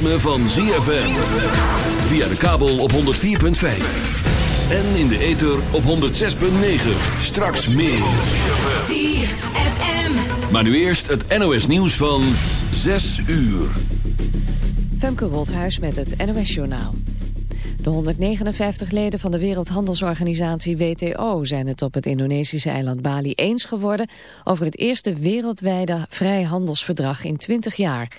ritme van ZFM. Via de kabel op 104.5. En in de ether op 106.9. Straks meer. ZFM. Maar nu eerst het NOS nieuws van 6 uur. Femke Woldhuis met het NOS Journaal. De 159 leden van de Wereldhandelsorganisatie WTO zijn het op het Indonesische eiland Bali eens geworden over het eerste wereldwijde vrijhandelsverdrag in 20 jaar.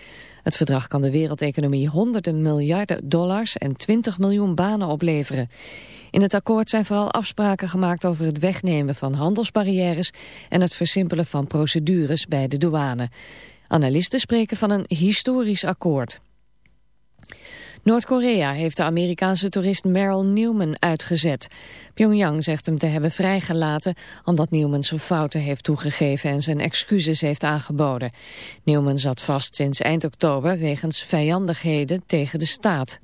Het verdrag kan de wereldeconomie honderden miljarden dollars en 20 miljoen banen opleveren. In het akkoord zijn vooral afspraken gemaakt over het wegnemen van handelsbarrières en het versimpelen van procedures bij de douane. Analisten spreken van een historisch akkoord. Noord-Korea heeft de Amerikaanse toerist Merrill Newman uitgezet. Pyongyang zegt hem te hebben vrijgelaten omdat Newman zijn fouten heeft toegegeven en zijn excuses heeft aangeboden. Newman zat vast sinds eind oktober wegens vijandigheden tegen de staat.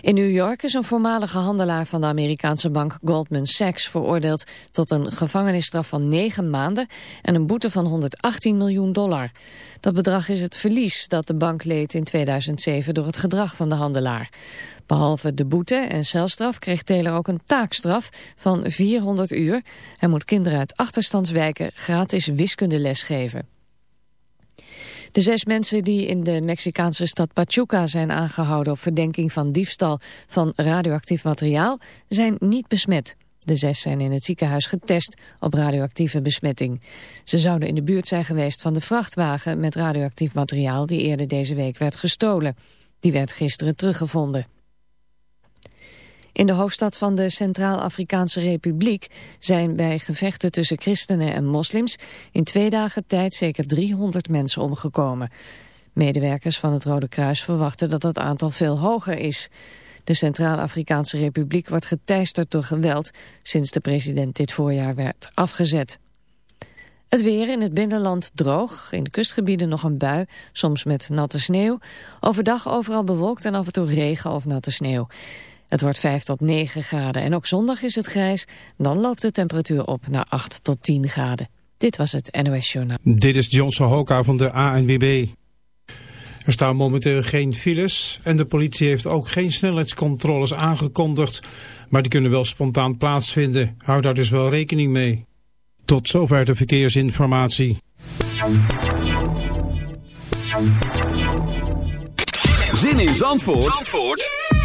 In New York is een voormalige handelaar van de Amerikaanse bank Goldman Sachs veroordeeld tot een gevangenisstraf van negen maanden en een boete van 118 miljoen dollar. Dat bedrag is het verlies dat de bank leed in 2007 door het gedrag van de handelaar. Behalve de boete en celstraf kreeg Taylor ook een taakstraf van 400 uur. Hij moet kinderen uit achterstandswijken gratis wiskundeles geven. De zes mensen die in de Mexicaanse stad Pachuca zijn aangehouden op verdenking van diefstal van radioactief materiaal zijn niet besmet. De zes zijn in het ziekenhuis getest op radioactieve besmetting. Ze zouden in de buurt zijn geweest van de vrachtwagen met radioactief materiaal die eerder deze week werd gestolen. Die werd gisteren teruggevonden. In de hoofdstad van de Centraal-Afrikaanse Republiek zijn bij gevechten tussen christenen en moslims in twee dagen tijd zeker 300 mensen omgekomen. Medewerkers van het Rode Kruis verwachten dat dat aantal veel hoger is. De Centraal-Afrikaanse Republiek wordt geteisterd door geweld sinds de president dit voorjaar werd afgezet. Het weer in het binnenland droog, in de kustgebieden nog een bui, soms met natte sneeuw. Overdag overal bewolkt en af en toe regen of natte sneeuw. Het wordt 5 tot 9 graden en ook zondag is het grijs. Dan loopt de temperatuur op naar 8 tot 10 graden. Dit was het NOS Journaal. Dit is Johnson Hoka van de ANWB. Er staan momenteel geen files en de politie heeft ook geen snelheidscontroles aangekondigd. Maar die kunnen wel spontaan plaatsvinden. Hou daar dus wel rekening mee. Tot zover de verkeersinformatie. Zin in Zandvoort, Zandvoort?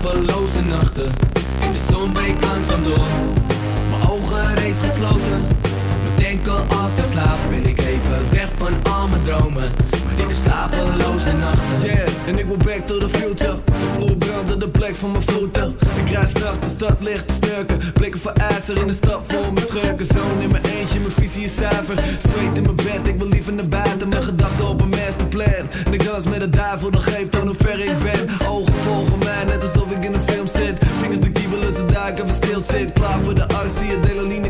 slapeloze nachten. En de zon breekt langzaam door, mijn ogen reeds gesloten denk al als ik slaap Ben ik even weg van al mijn dromen. Maar ik heb slapeloze nachten. Yeah, en ik wil back to the future. De vloer brandde de plek van mijn voeten. Ik rijd straks de stad licht te sturken Blikken voor ijzer in de stad vol mijn schurken. Zoon in mijn eentje, mijn visie is zuiver. Zweet in mijn bed, ik wil liever naar buiten. Mijn gedachten op een masterplan. Plan. ik dans met de duivel, dat geeft aan hoe ver ik ben. Ogen volgen mij, net alsof ik in een film zit. Vingers de kiebelen, ze duiken, even stil zit. Klaar voor de arts, zie je delaline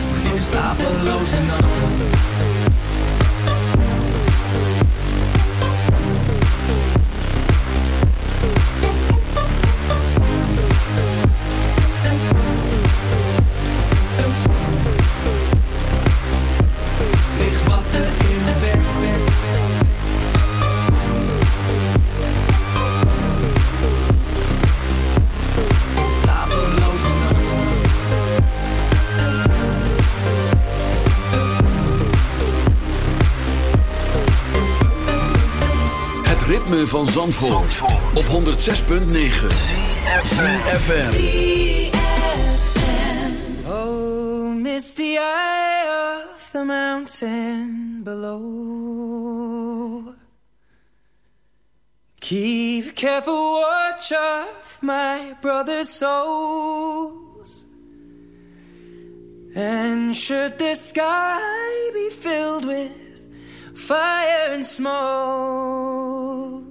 slapeloze nachten van Zandvoort, op 106.9 CFFM Oh, misty eye of the mountain below. Keep careful watch of my brother's souls. And should the sky be filled with fire and smoke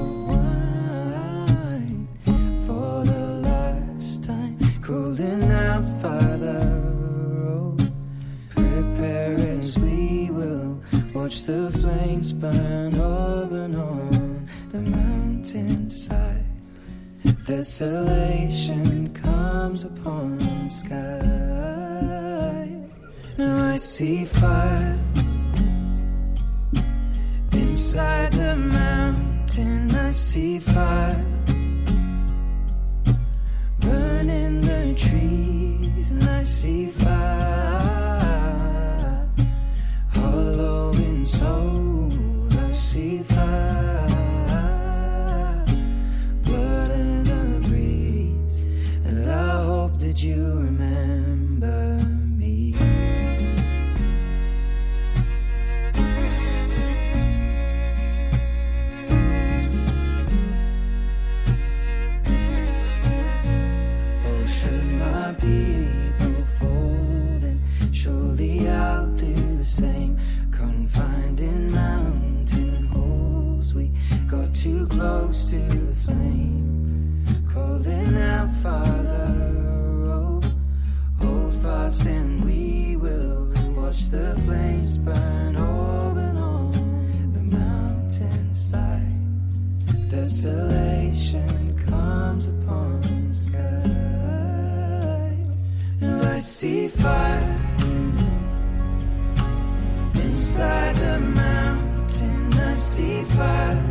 to inside the mountain I see fire.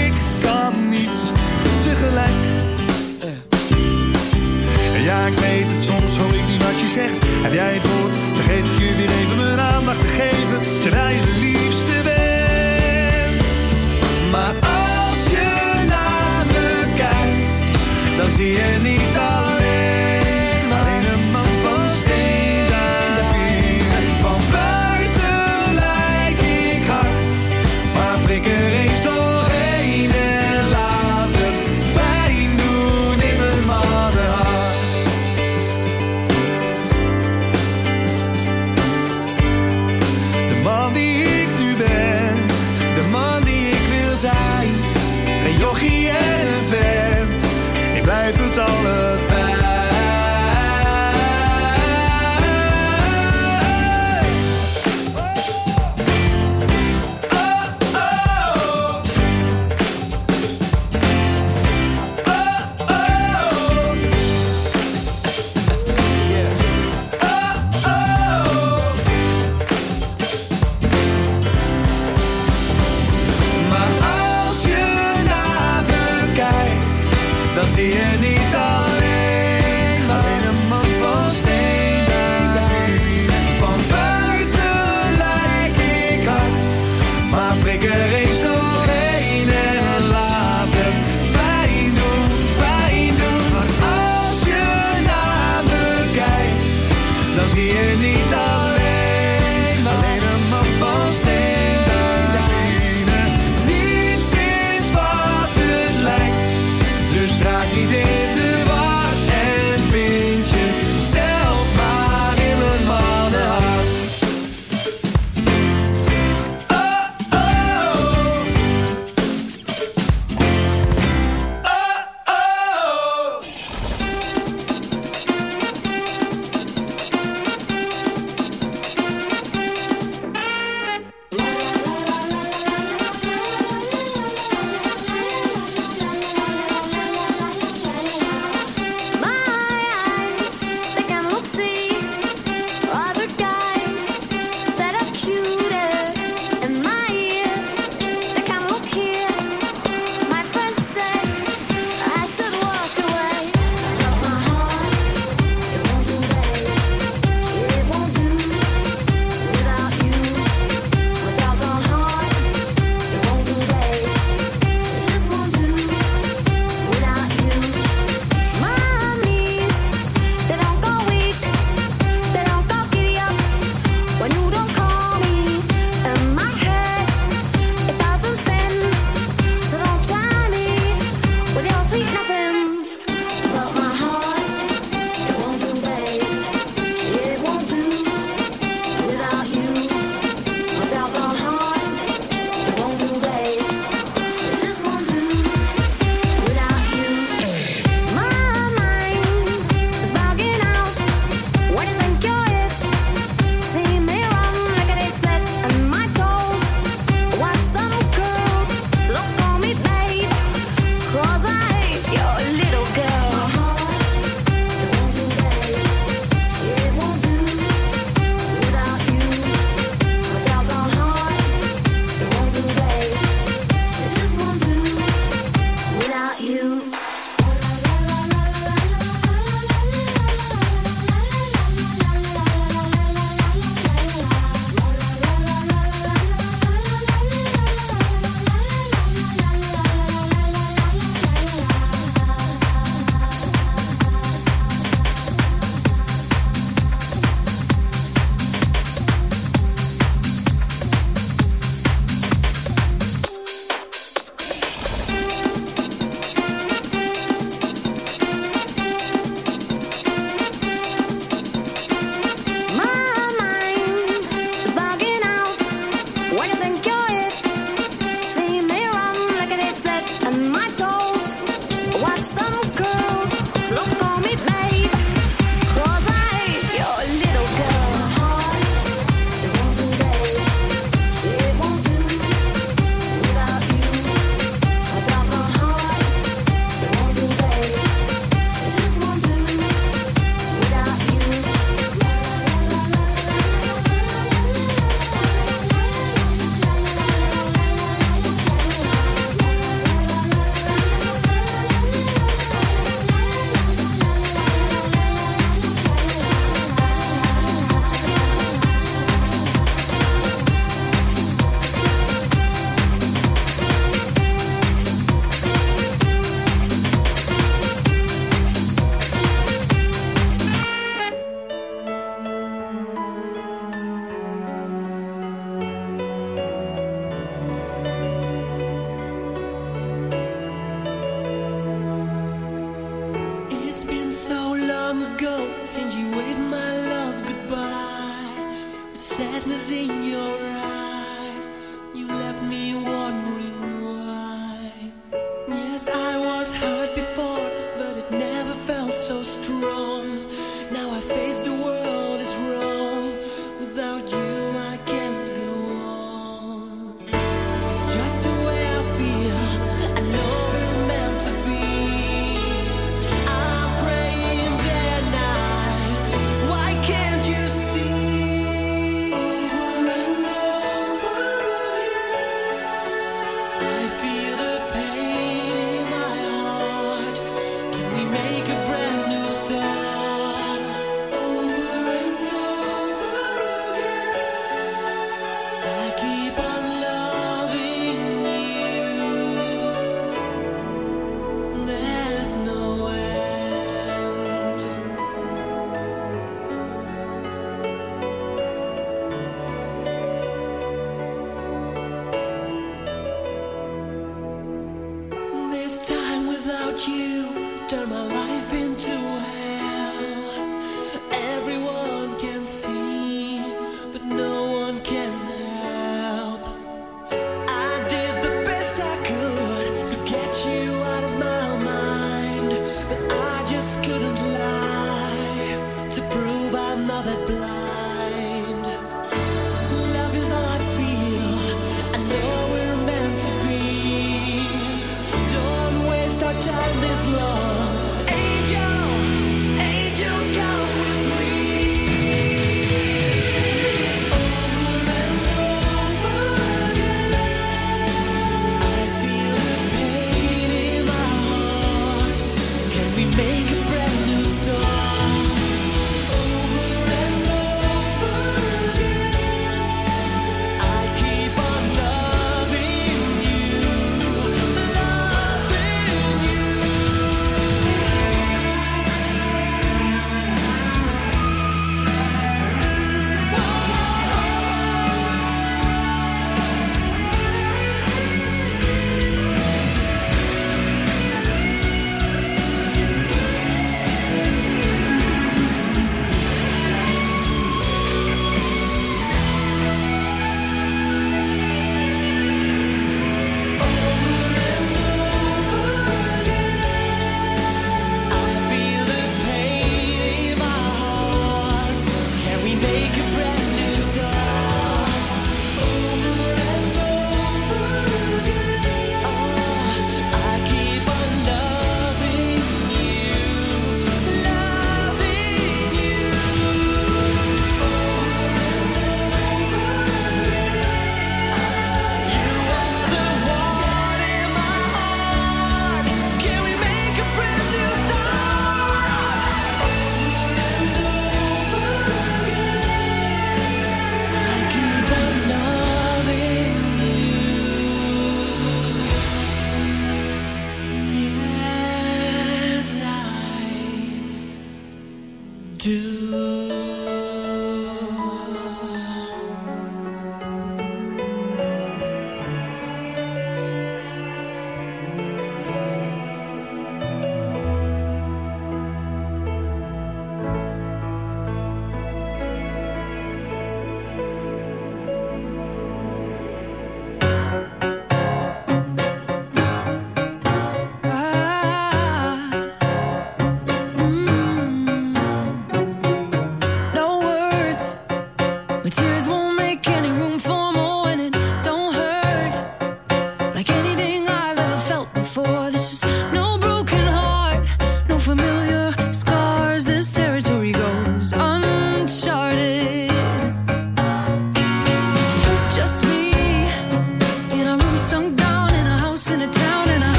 any